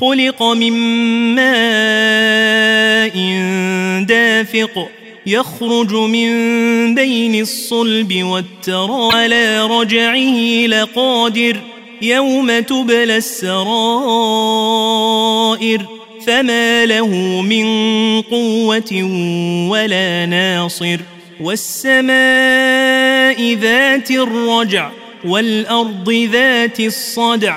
خلق من ماء دافق يخرج من بين الصلب والترى على رجعه لقادر يوم تبلى السرائر فما له من قوة ولا ناصر والسماء ذات الرجع والأرض ذات الصدع